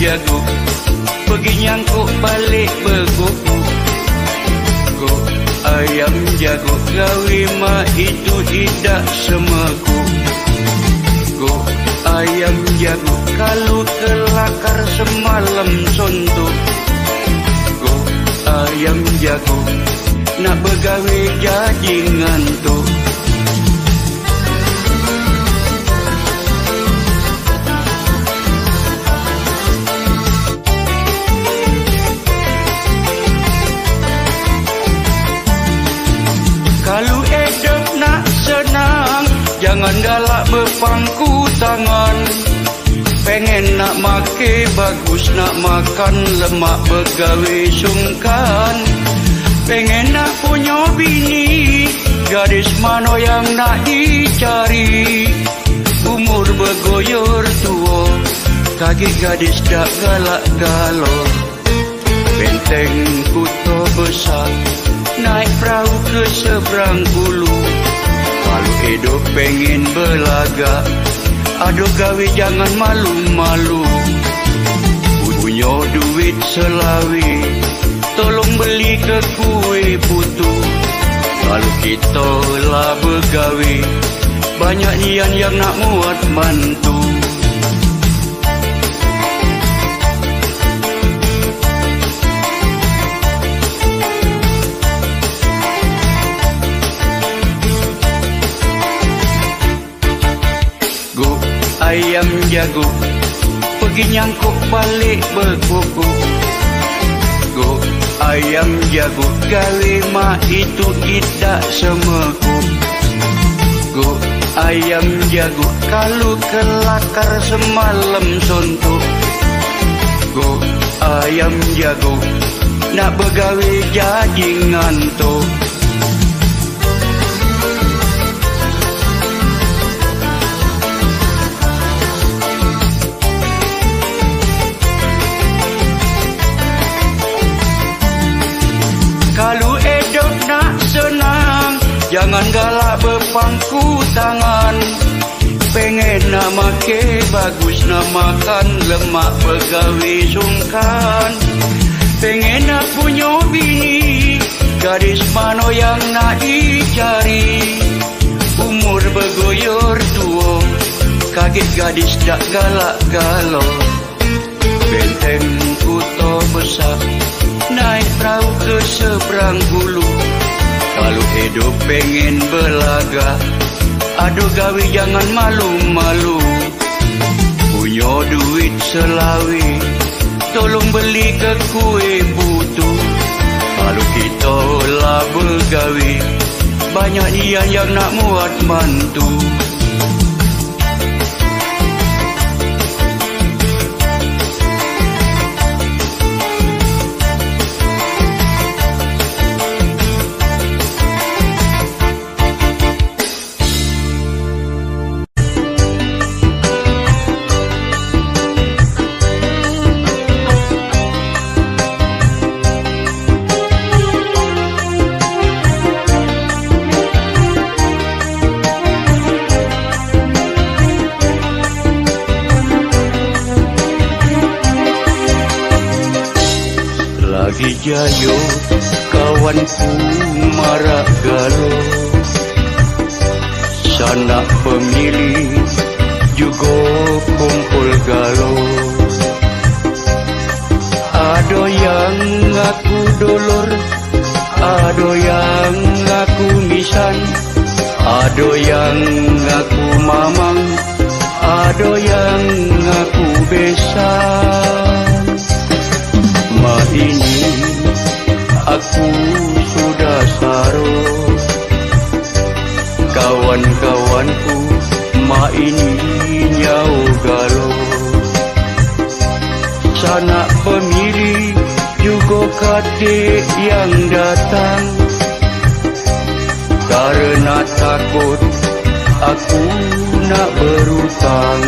jago Pergi nyangkuk balik berkuku Go ayam jago. Gawe mak itu tidak semeku Go ayam jago. Kalau kelakar semalam sontok Go ayam jago. Nak bergawe jadi ngantuk Jangan galak berpangku tangan. Pengen nak make bagus Nak makan lemak begawe sungkan. Pengen nak punya bini Gadis mana yang nak dicari. Umur bergoyor tua Kaki gadis tak galak galor Benteng kuto besar Naik perahu ke seberang bulu Kalau hidup pengen belaga. Aduh gawe jangan malu-malu. Punya duit selawi Tolong beli ke kue putu. Kalau kita lah bergawe Banyak nian yang nak muat mantu jago Pergi nyangkuk balik berkuku Go ayam jago. Gawe mak itu tidak semeku Go ayam jago. Kalau kelakar semalam sontok Go ayam jago. Nak bergawe jadi ngantuk Jangan galak berpangku tangan. Pengen nak make bagus nak makan Lemak begawe sungkan. Pengen nak punya bini Gadis mana yang nak dicari. Umur bergoyor tua Kaget gadis tak galak galau. Benteng kuto besar Naik perahu ke seberang hulu Kalau hidup pengen belaga Aduh gawe jangan malu-malu. Punya duit selawi Tolong beli ke kue butu Kalau kita lah bergawe Banyak ian yang nak muat mantu jayo kawanku marak galo Sanak pemilih juga kumpul galo Ada yang ngaku dolor Ada yang ngaku misan Ada yang ngaku mamang Ada yang ngaku besan kadik yang datang. Karena takut aku nak berutang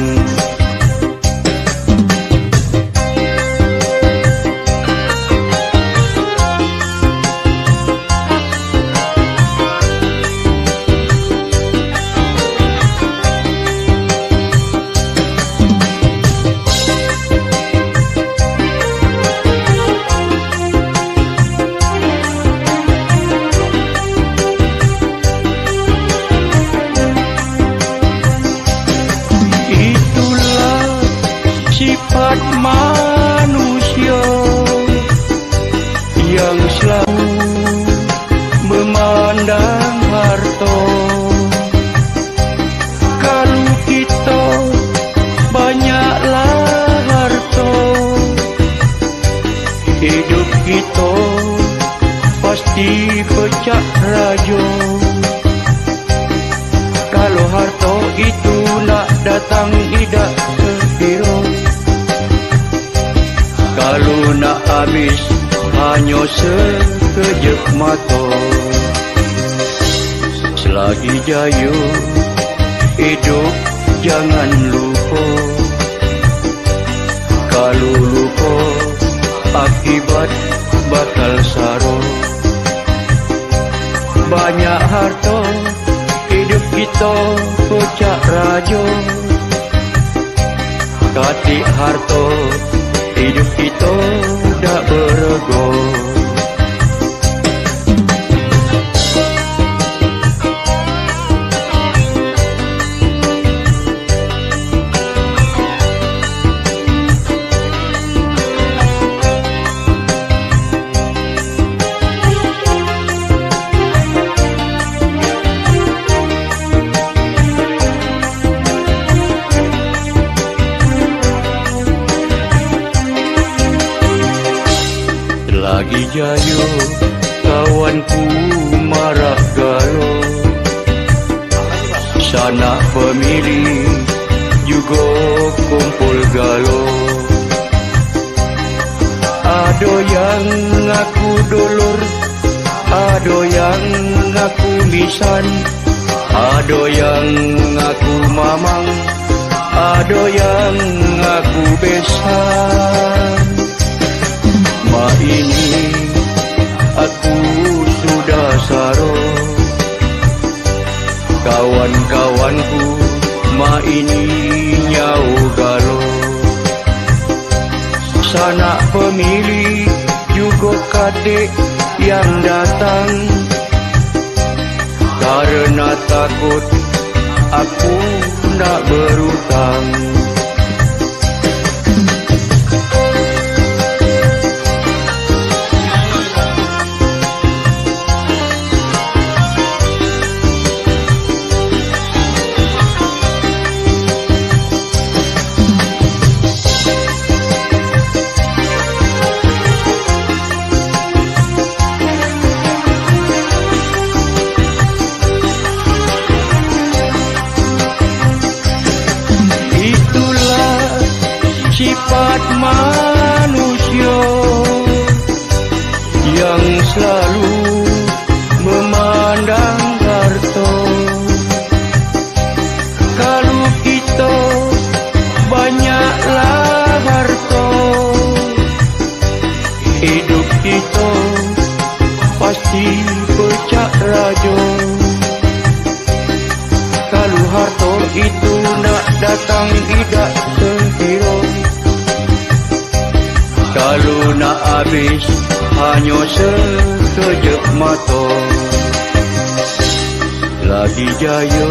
misan Ada yang ngaku mamang Ada yang ngaku besan Ma ini aku sudah saro Kawan-kawanku ma ini nyau galo Sana pemilih juga kadek yang datang takut. Aku nak berutang itu nak datang tidak sekiro Kalau nak habis hanya sekejap mata. Lagi jaya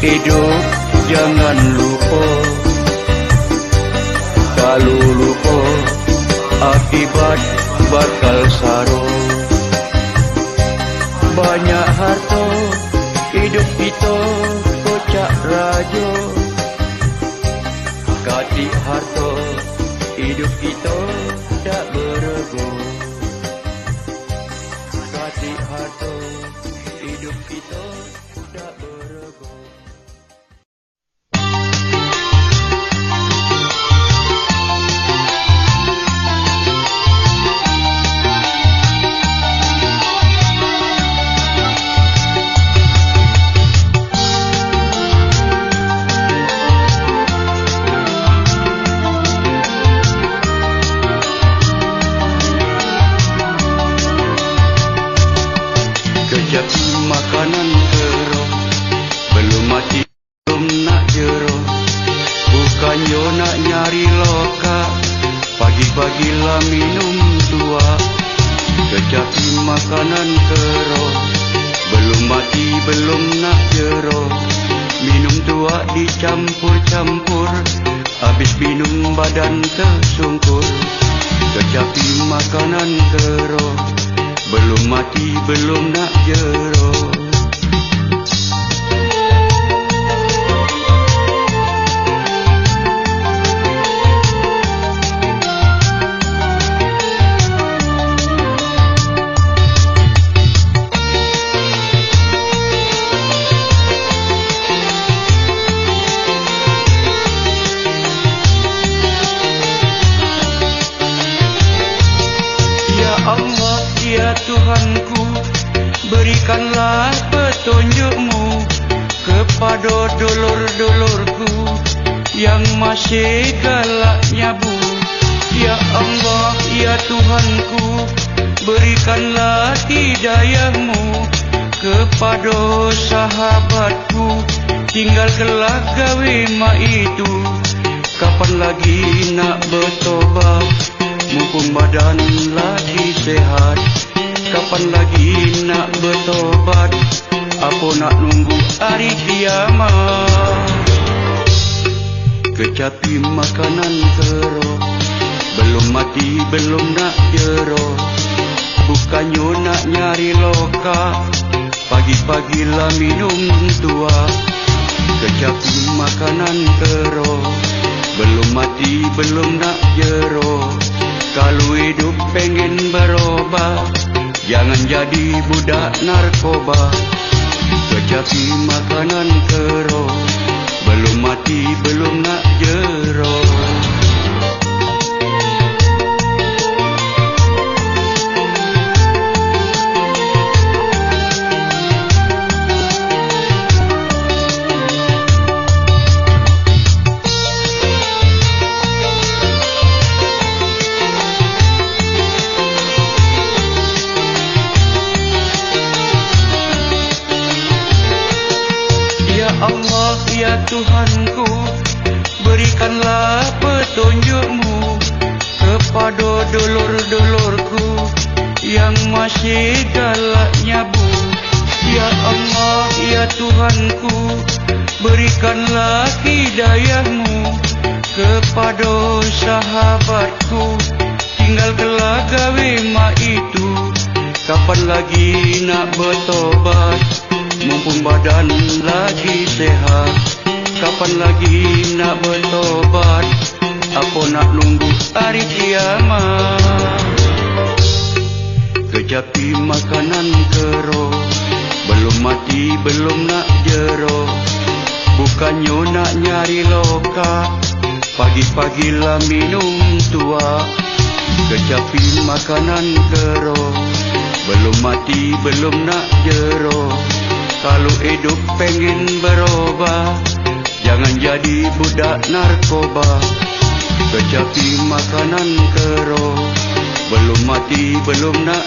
hidup jangan lupa. Kalau lupa akibat bakal saro Banyak harta hidup kita kocak rajo. Katik harta hidup kita tak berego Kepada dulur-dulurku Yang masih galak nyabu Ya Allah, ya Tuhanku Berikanlah hidayahmu Kepada sahabatku Tinggal kelak gawe mak itu Kapan lagi nak bertobat Mumpung badan lagi sehat Kapan lagi nak bertobat Apa nak nunggu hari kiamat? Kecapi makanan kerok Belum mati belum nak jerok Bukannya nak nyari loka. Pagi-pagi lah minum tua. Kecapi makanan kerok Belum mati belum nak jerok Kalau hidup pengen berubah Jangan jadi budak narkoba Kecapi makanan kerok. Belum mati belum nak jerok Tuhanku Berikanlah petunjukmu Kepada dulur-dulurku Yang masih galak nyabu. Ya Allah, ya Tuhanku Berikanlah hidayahmu Kepada sahabatku. Tinggal kelak gawe mak itu. Kapan lagi nak bertobat? Mumpung badan lagi sehat Kapan lagi nak bertobat? Apa nak nunggu hari kiamat? Kejapi makanan kerok Belum mati belum nak jerok Bukannya nak nyari loka. Pagi-pagi lah minum tua. Kejapi makanan kerok Belum mati belum nak jerok Kalau hidup pengen berubah Jangan jadi budak narkoba. Kecapi makanan kerok Belum mati belum nak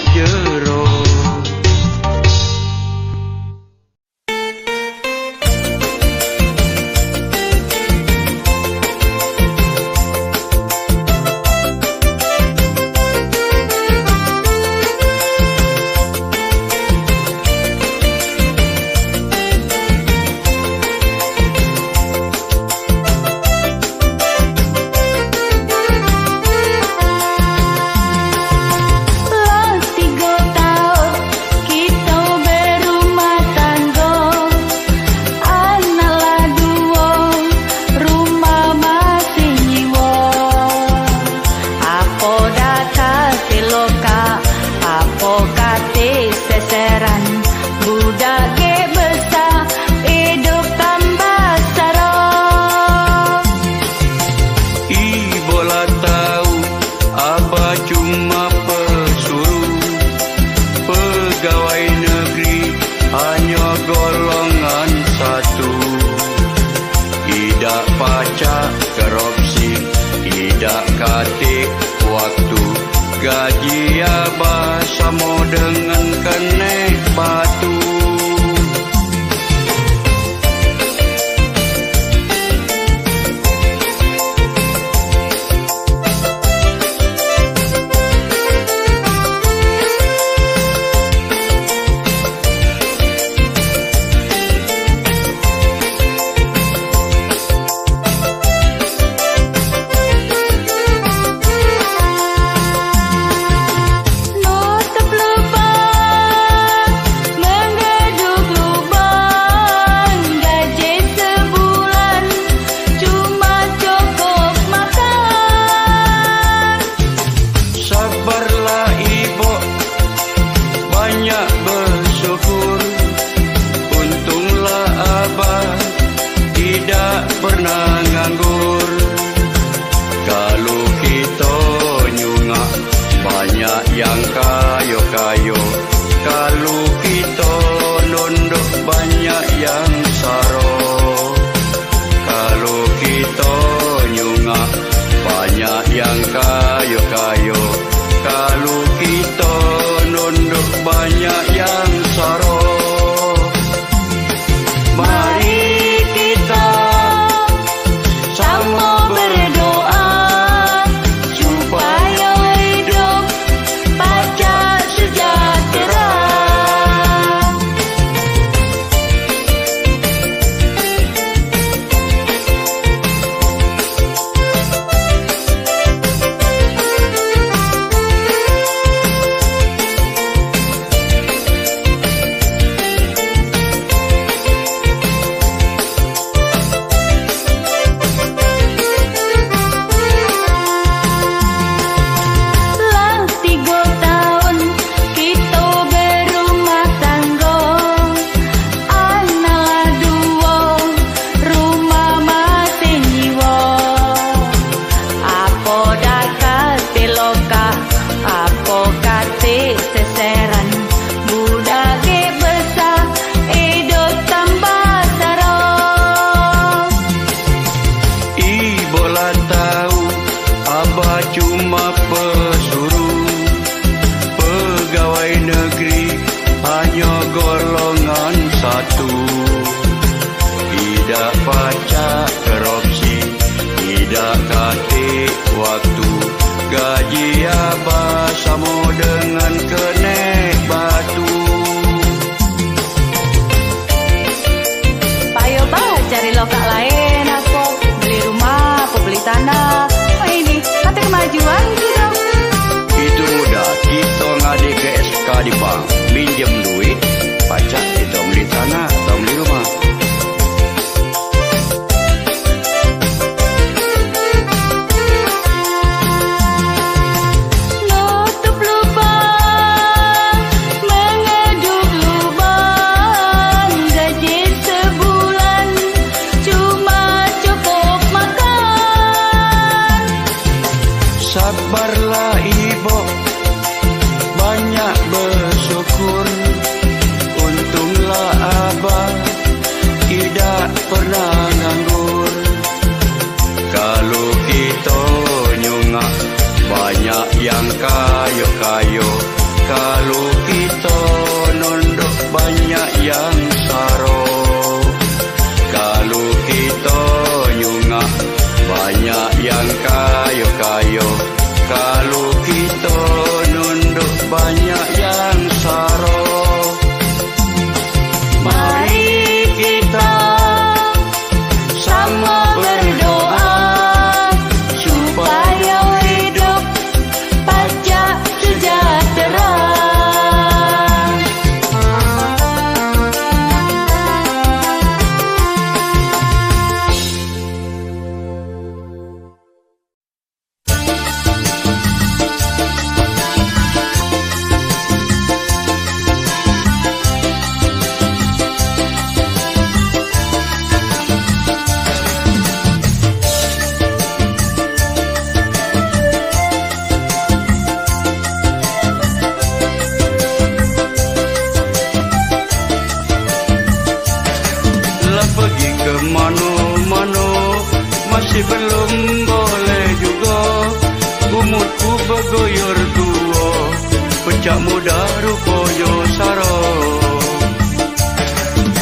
muda rupo yo saro.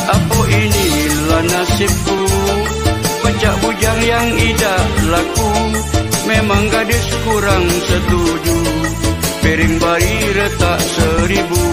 Apo inilah nasibku? Pecah bujang yang idak laku. Memang gadis kurang setuju. Piring bari retak seribu.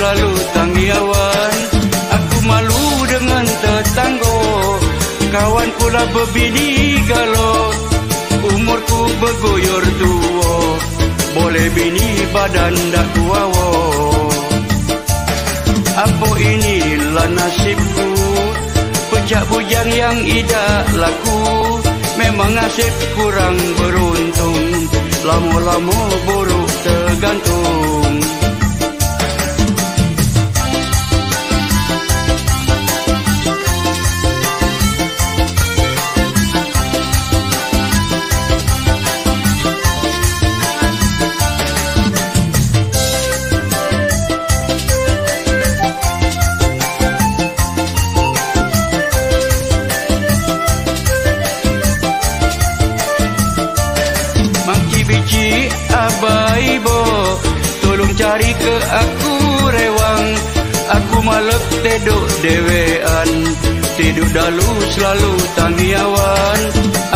terlalu tanggiawan Aku malu dengan tetanggo Kawan pula berbini kalau Umurku bergoyor tua. Boleh bini badan dah kuawa Apa inilah nasibku? Pejak bujang yang idak laku. Memang nasib kurang beruntung. Lama-lama buruk tergantung. Ke aku rewang Aku malek teduk dewean. Tidur dalu selalu tangiawan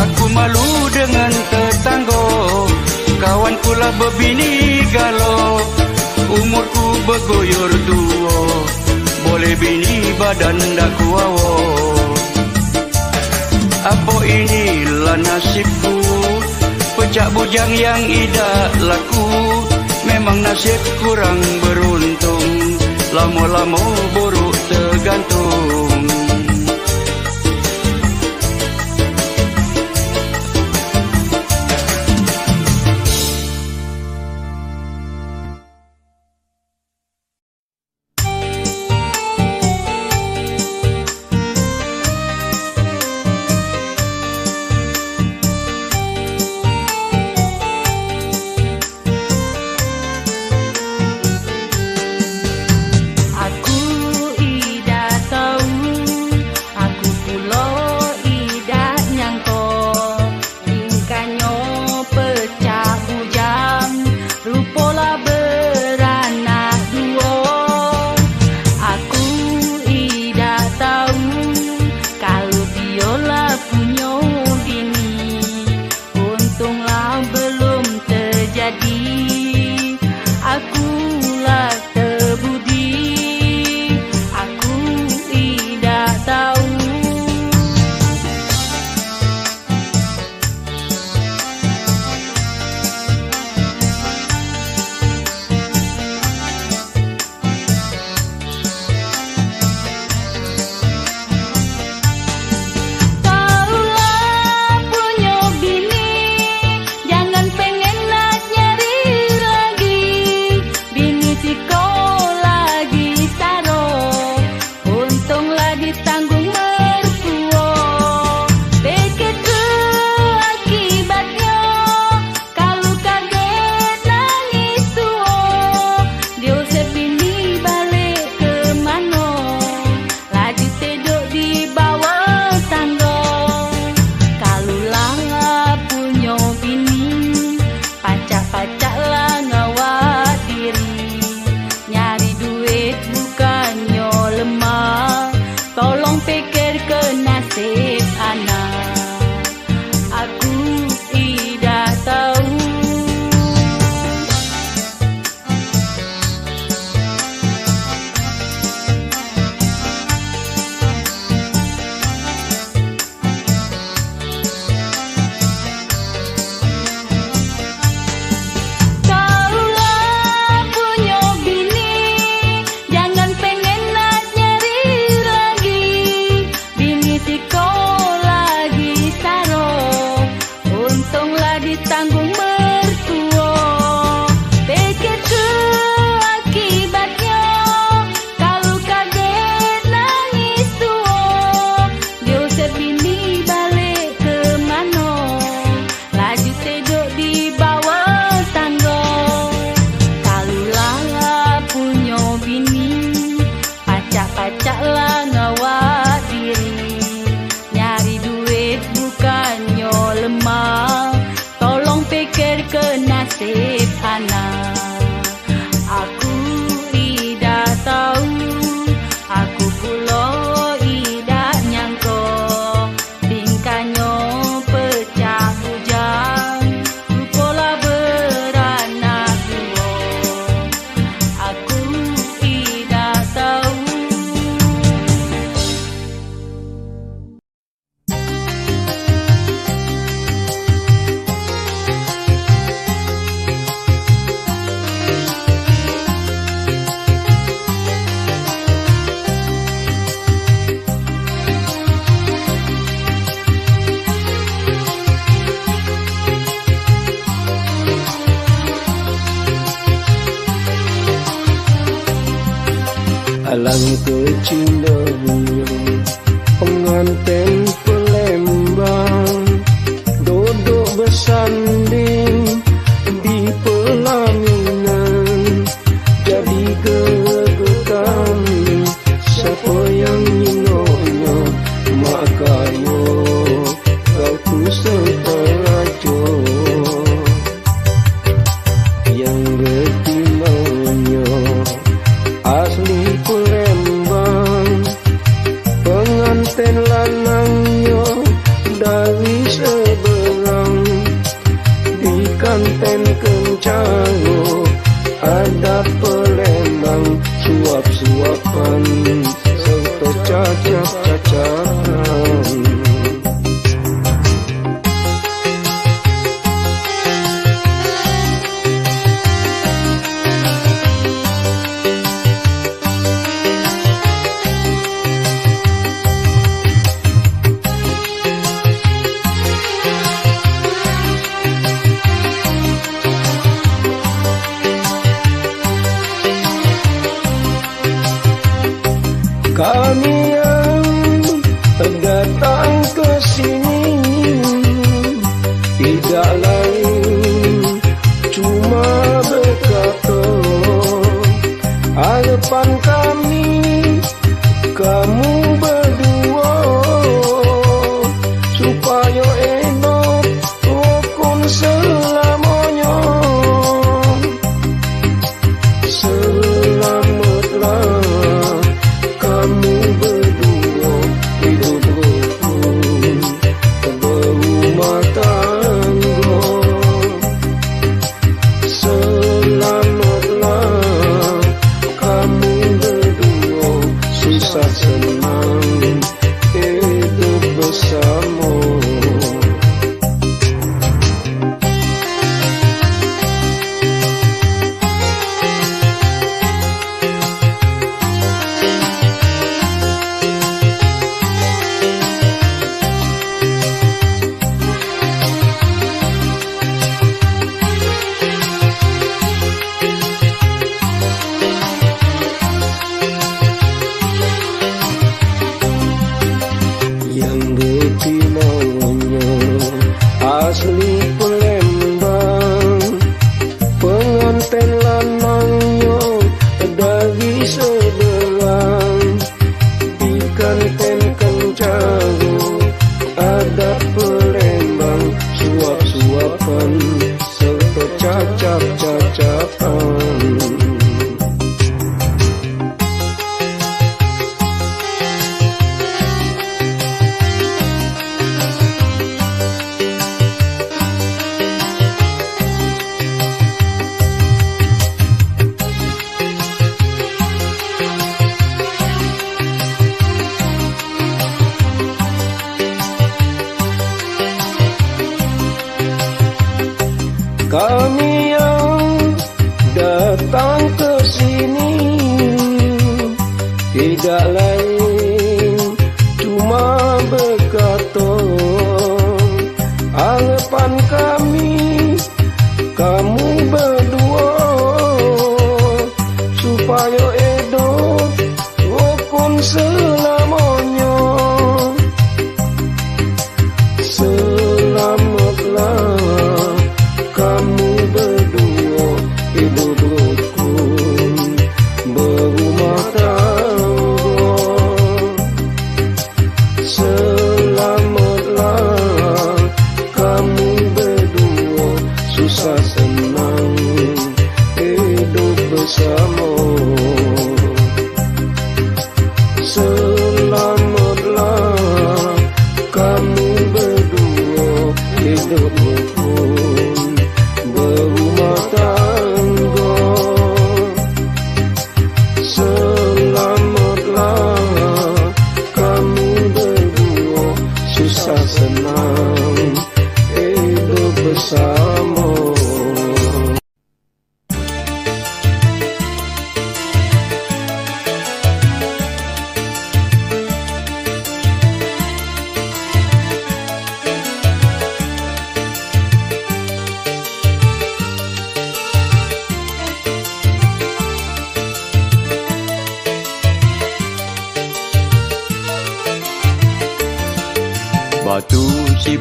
Aku malu dengan tetanggo Kawan kula berbini galo. Umurku bergoyor tua. Boleh bini badan dak kuawo Apa inilah nasibku? Pecah bujang yang idak laku Memang nasib kurang beruntung. Lama-lama buruk tergantung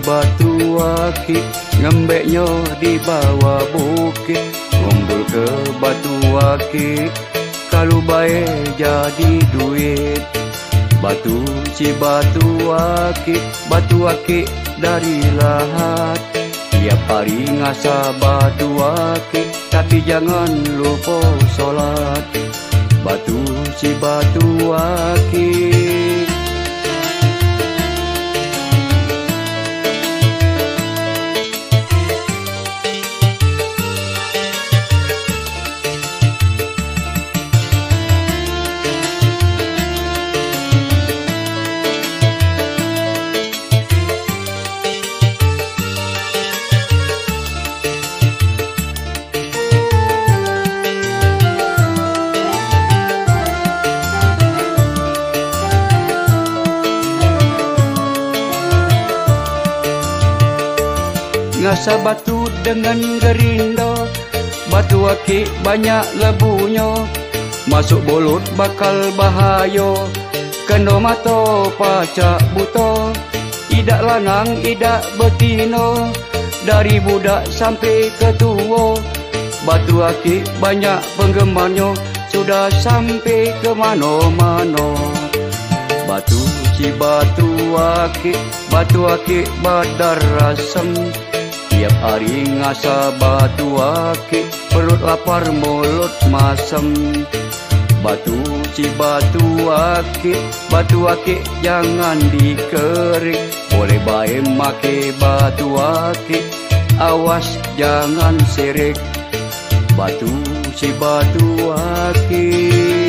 batu akik Ngembeknya di bawah bukit. Kumpul ke batu akik Kalau baik jadi duit. Batu si batu akik Batu akik dari lahat. Tiap hari ngasa batu akik Tapi jangan lupa solat. Batu si batu akik Ngasa batu dengan gerindo Batu akik banyak lebunya. Masuk bolut bakal bahaya. Kena mata pacak buta. Idak lanang, idak betino Dari budak sampai ke tua Batu akik banyak penggemarnya. Sudah sampai ke mana-mana. Batu si batu akik Batu akik badar rasem Tiap hari ngasa batu akik Perut lapar mulut masam Batu si batu akik Batu akik jangan dikerik. Boleh baik make batu akik Awas jangan sirik. Batu si batu akik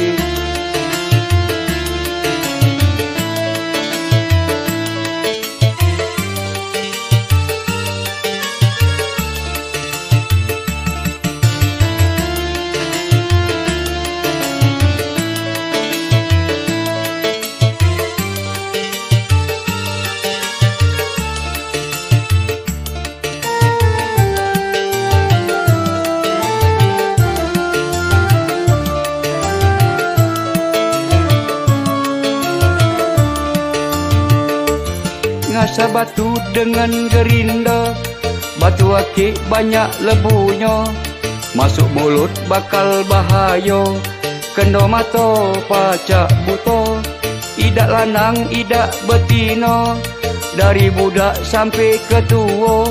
batu dengan gerinda. Batu akik banyak lebunya. Masuk mulut bakal bahaya. Kena mata pacak buta. Idak lanang, idak betina. Dari budak sampai ke tua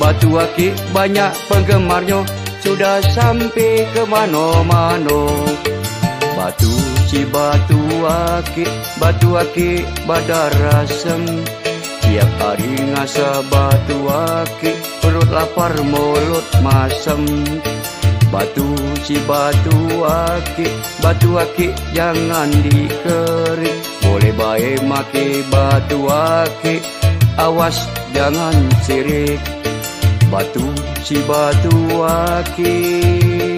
Batu akik banyak penggemarnya. Sudah sampai ke mana-mana. Batu si batu akik Batu akik badar rasem Tiap hari ngasa batu akik Perut lapar mulut masam Batu si batu akik Batu akik jangan dikerik. Boleh baik make batu akik Awas jangan sirik. Batu si batu akik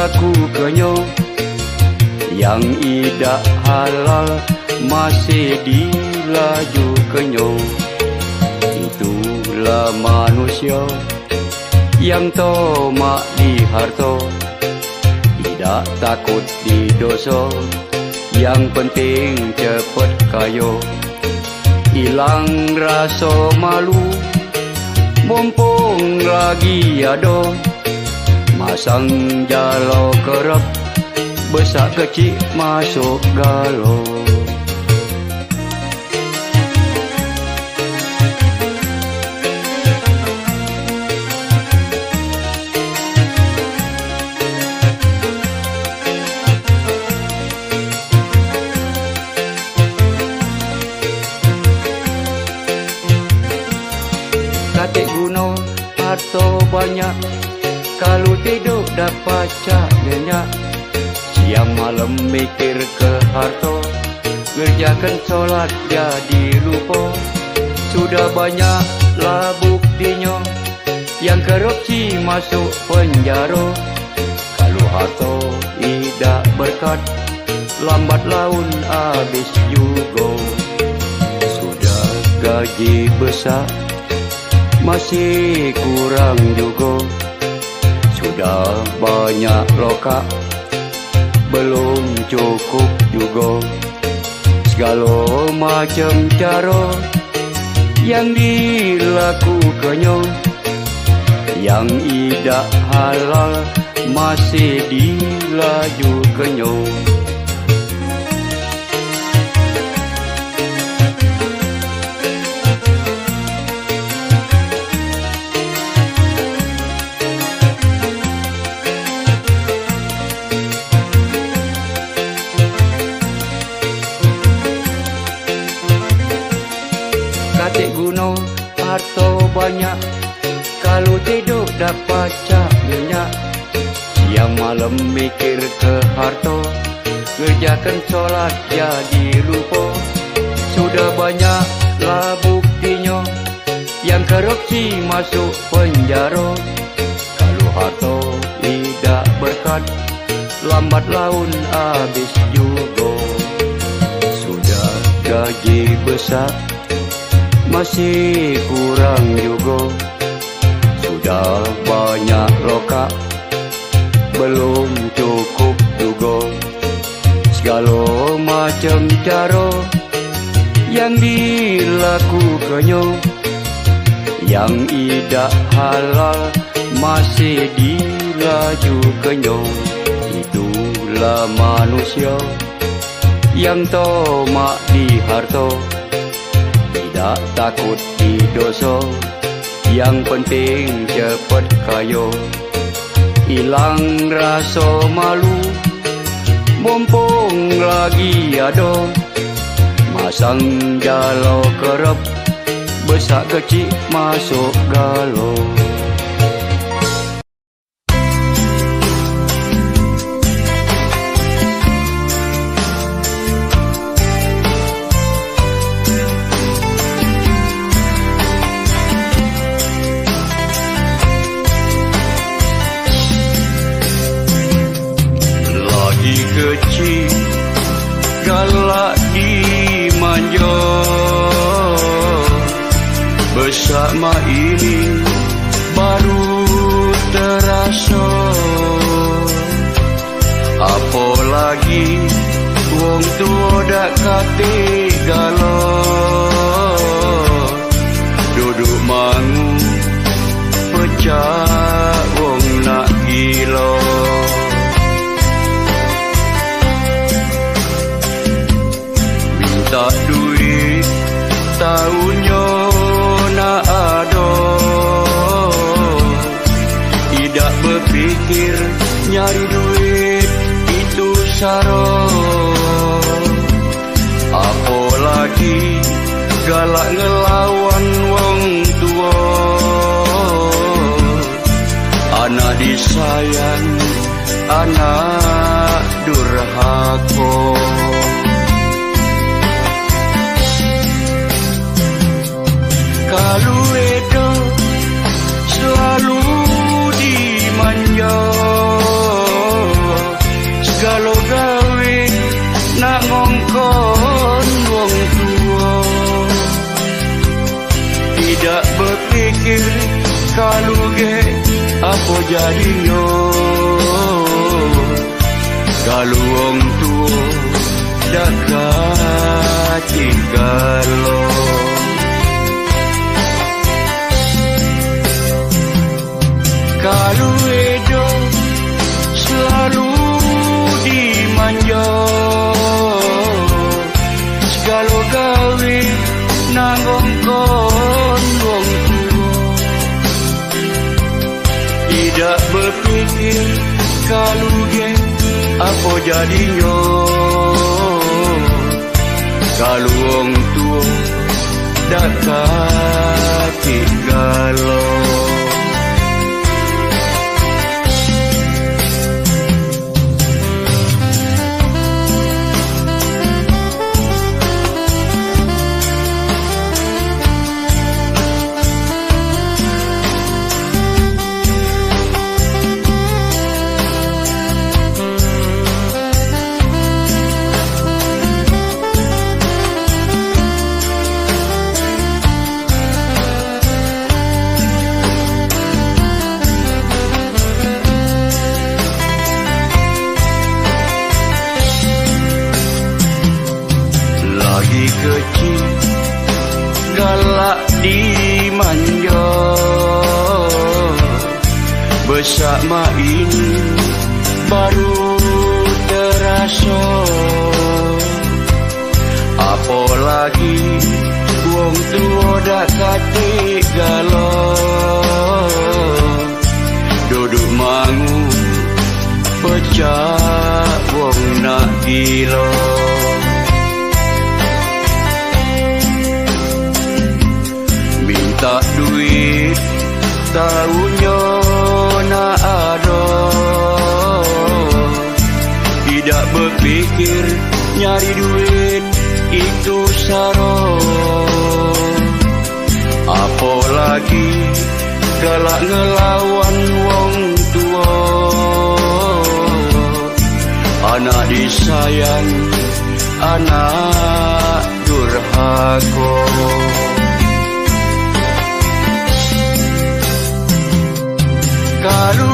dilakukannya Yang tidak halal Masih dilajukannya Itulah manusia yang tomak di harto Tidak takut di dosa Yang penting cepat kayo Hilang rasa malu Mumpung lagi ada Masang jalo kerap Besar kecil masuk galau Tidur dapat cak nyenyak Siang malam mikir ke harta Kerjakan solat jadi lupa. Sudah banyaklah buktinya Yang korupsi masuk penjara. Kalau harta tidak berkat Lambat laun habis juga. Sudah gaji besar masih kurang juga Sudah banyak lokak Belum cukup juga. Segala macam cara Yang dilakukannya Yang tidak halal Masih dilajukannya Tidur dapat cak minyak. Siang malam mikir ke harta Kerjakan solat jadi lupa Sudah banyaklah buktinya Yang korupsi masuk penjara. Kalau harta tidak berkat Lambat laun habis juga. Sudah gaji besar masih kurang juga Sudah banyak lokak Belum cukup juga. Segala macam cara Yang dilakukannya. Yang tidak halal masih dilaju kenyong Itulah manusia yang tomak di harto Tidak takut di dosa Yang penting cepat kayo Hilang rasa malu Mumpung lagi ada. Masang jalo kerap Besar kecil masuk galau dak kate galau Duduk mangu pecah wong nak gila. Minta duit tahunnya nak ada Tidak berpikir nyari duit itu saro Apalagi galak ngelawan wong tua. Anak disayang, anak durhaka. Kalau Edo selalu dimanja kalau ge apa jadinya? Kalau wong tua dak tinggalon Kalau jadinya? Kalau wong tua dak tinggalon lagi bersama ini baru terasa apalagi wong tua dak kate galau duduk mangu pecah wong nak gila nyari duit itu saro apalagi galak ngelawan wong tua? Anak disayang anak durhaka. Kalau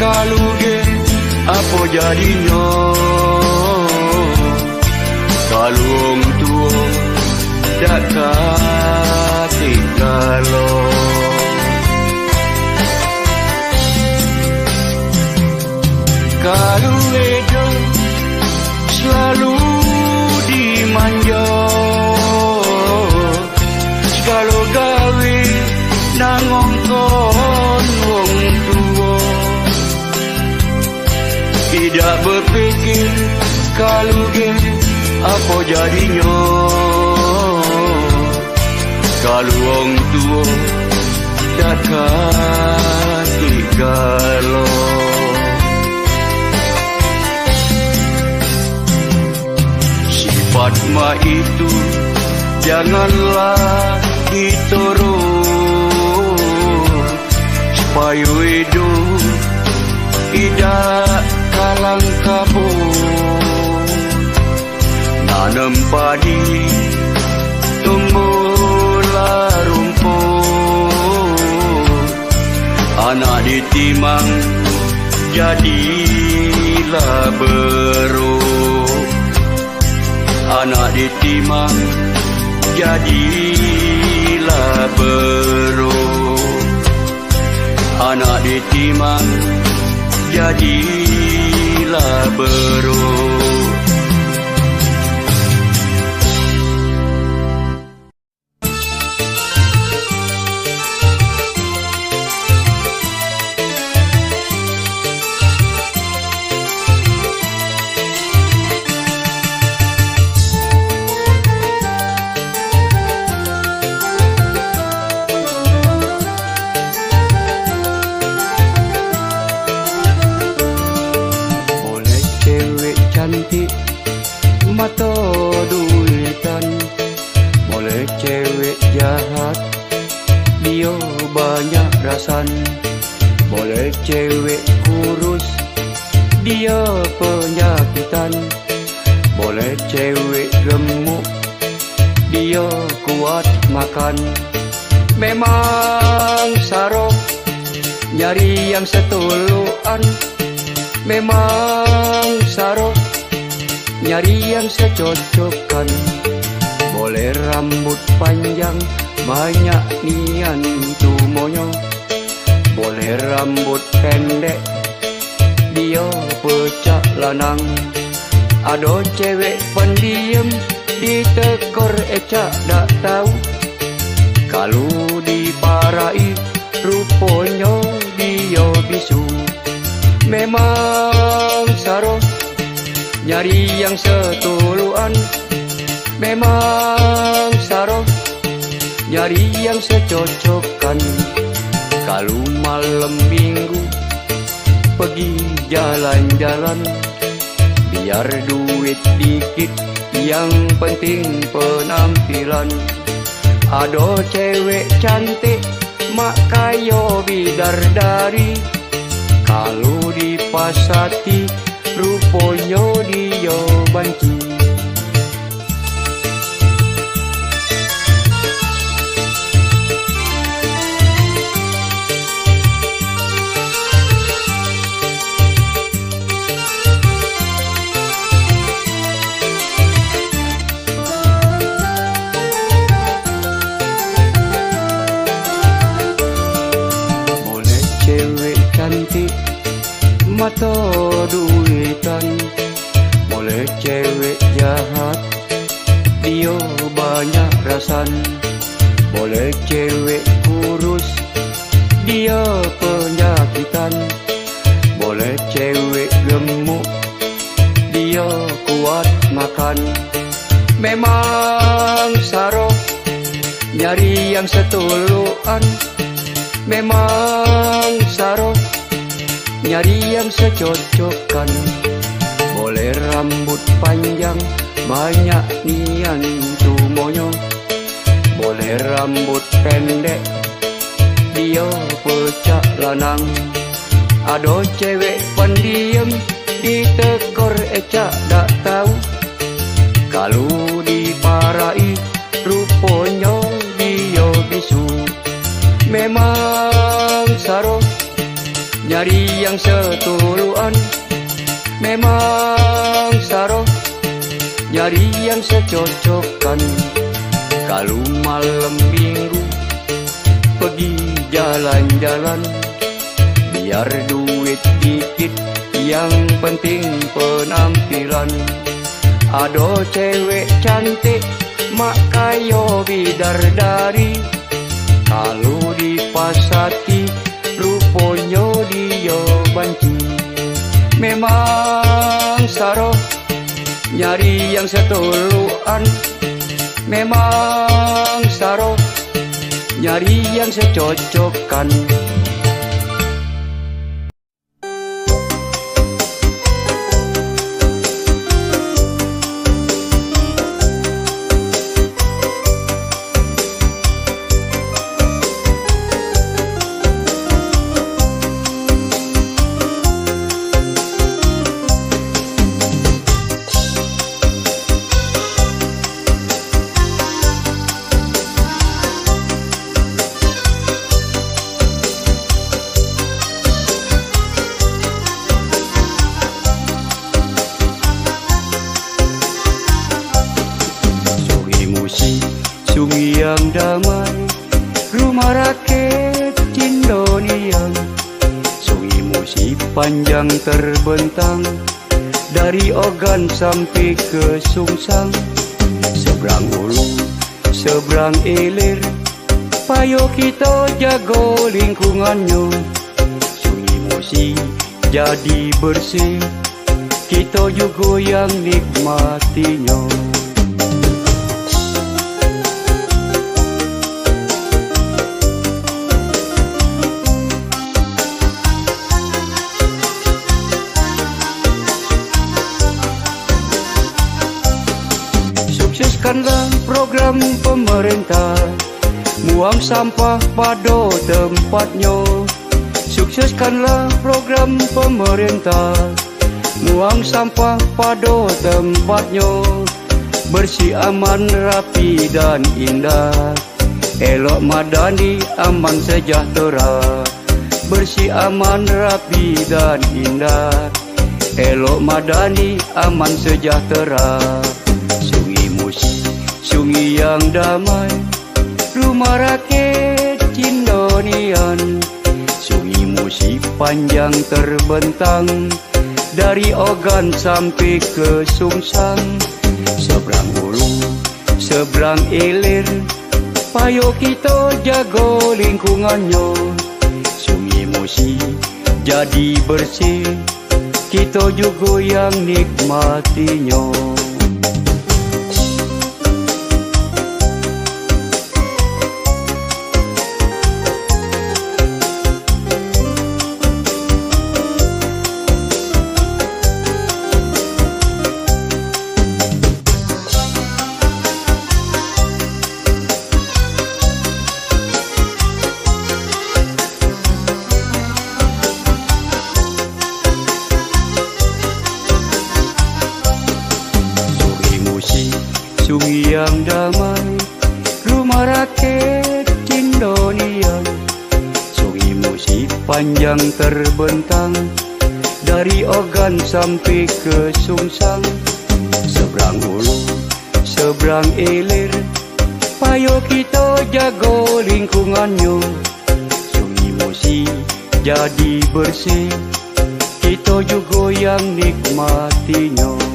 Kalau orang tua Tak kasih kalau. Kalau Kalau ge Apa jadinya? Kalau wong kasih kalau Sifat ma itu janganlah diturut supaya hidup tidak nanam padi tumbuhlah rumput. Anak ditimang jadilah beruk. Anak ditimang jadilah beruk. Anak ditimang jadilah beruk Nyari yang secocokkan Kalau malam minggu Pergi jalan-jalan Biar duit dikit Yang penting penampilan. Ado cewek cantik Mak kayo bidardari. Kalau dipasati Rupanya dia banci Mata duitan. Boleh cewek jahat Dia banyak rasan. Boleh cewek kurus Dia penyakitan. Boleh cewek gemuk Dia kuat makan. Memang sarok Nyari yang setuluan. Memang sarok Nyari yang secocokkan. Boleh rambut panjang Banyak nian tumonyo Boleh rambut pendek Dia pecah lanang. Ado cewek pendiam Ditekor ecak dak tahu. Kalau diparai Rupanya dia bisu. Memang sarok Nyari yang setuluan Memang saroh. Nyari yang secocokkan Kalau malam minggu Pergi jalan-jalan. Biar duit dikit Yang penting penampilan. Ado cewek cantik Mak kayo bidardari. Kalau dipasati Ruponyo Memang saroh Nyari yang setuluan Memang saroh Nyari yang secocokkan ke Sungsang Seberang ulu, seberang ilir Payo kita jago lingkungannya. Sungai Musi jadi bersih Kita juga yang nikmatinya program pemerintah. Buang sampah pada tempatnya. Sukseskanlah program pemerintah. Buang sampah pada tempatnya. Bersih aman rapi dan indah. Elok madani aman sejahtera. Bersih aman rapi dan indah. Elok madani aman sejahtera yang damai Rumah rakyat Cindonian Sungai Musi panjang terbentang Dari Ogan sampai ke Sungsang. Seberang hulu, seberang ilir Payo kita jago lingkungannya. Sungai Musi jadi bersih Kita juga yang nikmatinya terbentang Dari Ogan sampai ke Sungsang. Seberang hulu, seberang ilir Payo kita jago lingkungannya. Sungai Musi jadi bersih Kita juga yang nikmatinya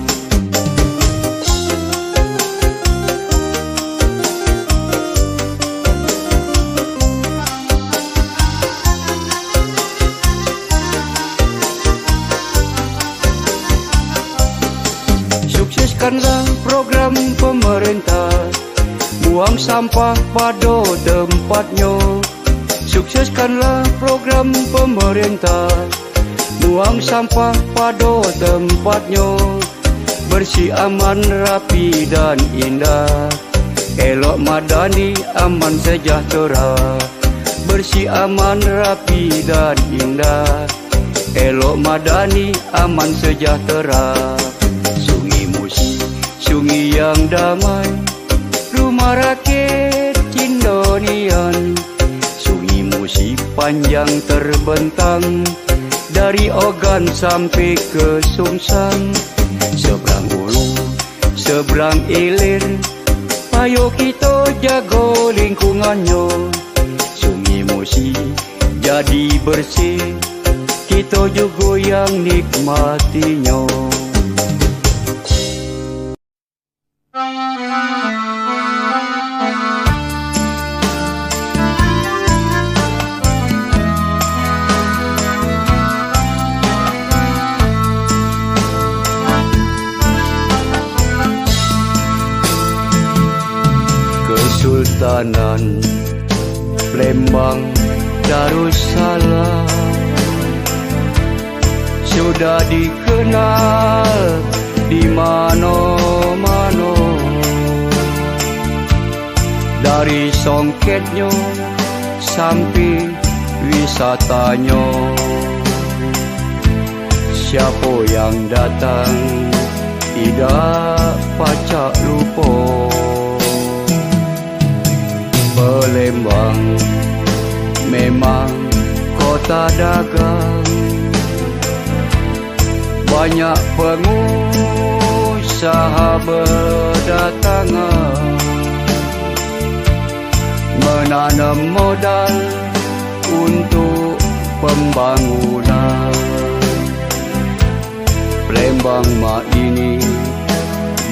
sampah pada tempatnya. Sukseskanlah program pemerintah. Buang sampah pada tempatnya. Bersih aman rapi dan indah. Elok madani aman sejahtera. Bersih aman rapi dan indah. Elok madani aman sejahtera. Sungai Musi, sungai yang damai Rumah rakyat Cindonian Sungai Musi panjang terbentang. Dari Ogan sampai ke Sumsang Seberang ulu, seberang ilir. Ayo kita jaga lingkungannya. Sungai Musi jadi bersih. Kita juga yang nikmatinya Kesultanan Lembang Darussalam. Sudah dikenal di mana-mana. Dari songketnya sampai wisatanya. Siapa yang datang tidak pacak lupa Palembang memang kota dagang. Banyak pengusaha berdatangan. Menanam modal untuk pembangunan. Palembang mak ini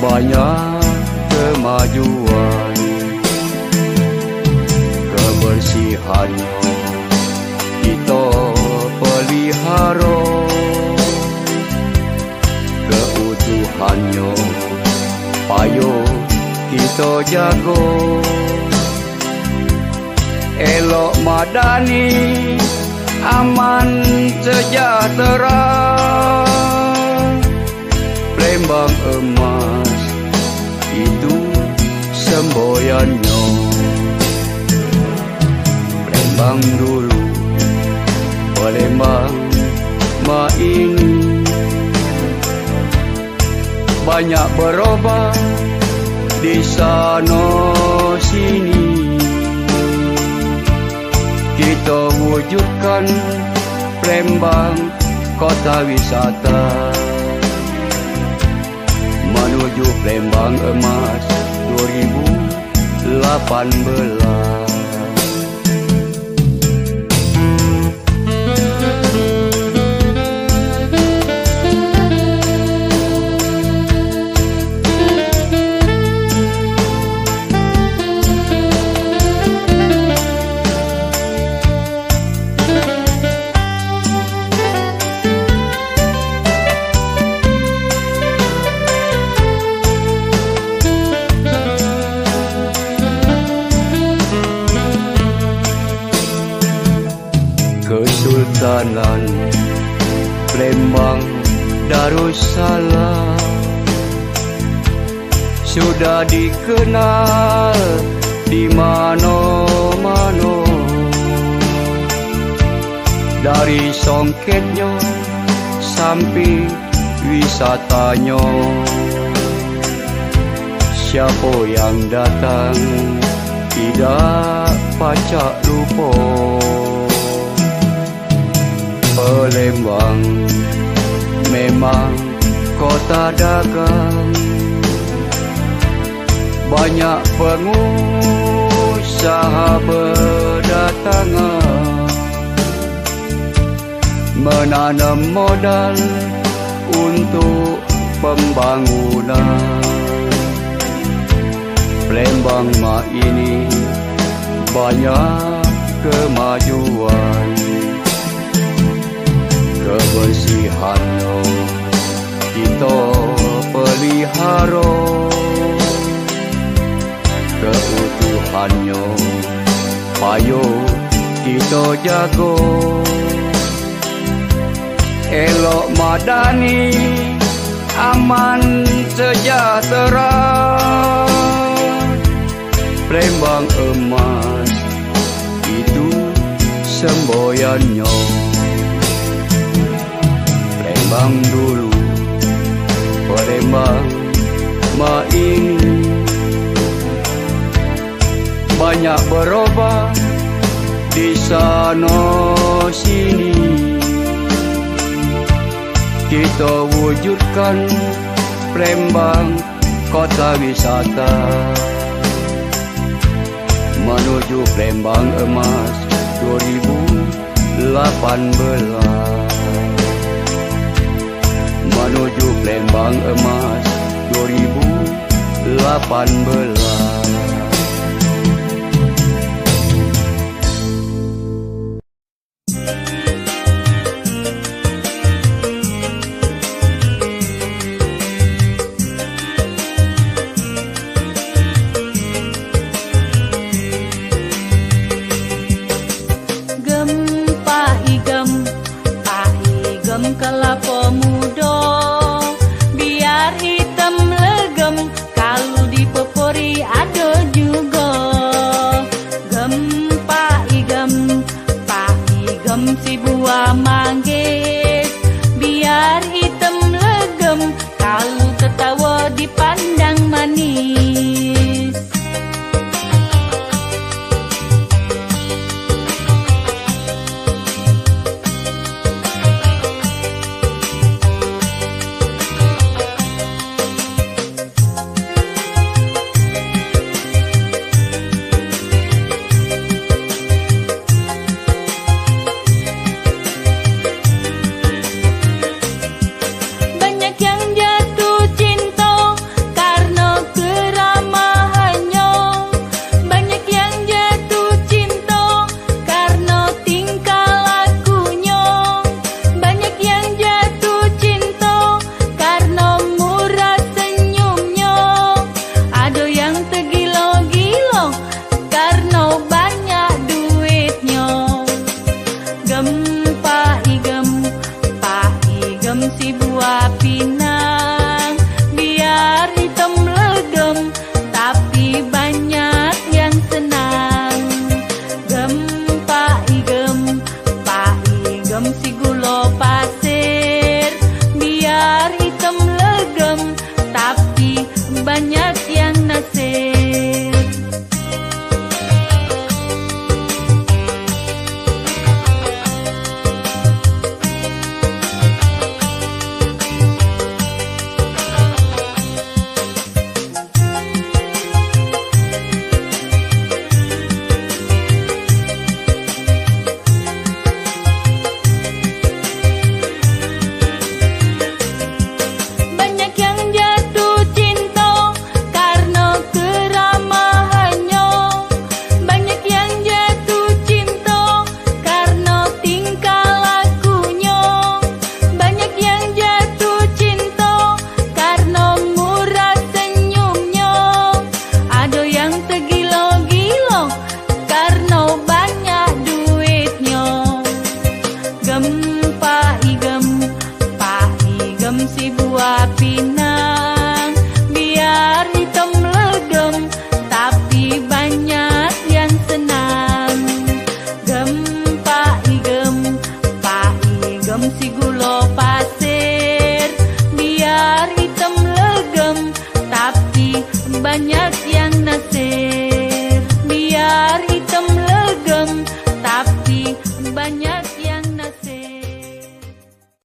banyak kemajuan kebersihannya kita pelihara keutuhannya. Payo kita jago elok madani aman sejahtera. Lembang emas itu semboyannya Palembang dulu. Palembang ma ini Banyak berubah di sana sini. Kita wujudkan Palembang kota wisata. Menuju Palembang emas 2018 Darussalam Sudah dikenal di mana-mana. Dari songketnya sampai wisatanya. Siapa yang datang tidak pacak lupa. Palembang memang kota dagang Banyak pengusaha berdatangan Menanam modal untuk pembangunan. Palembang mak ini banyak kemajuan. Kebersihannya kita pelihara. Keutuhannya payo kita jago elok madani aman sejahtera. Palembang emas itu semboyannya. Palembang dulu Ma ini Banyak berubah di sana sini. Kita wujudkan Palembang kota wisata. Menuju Palembang emas 2018 menuju Palembang emas. 2018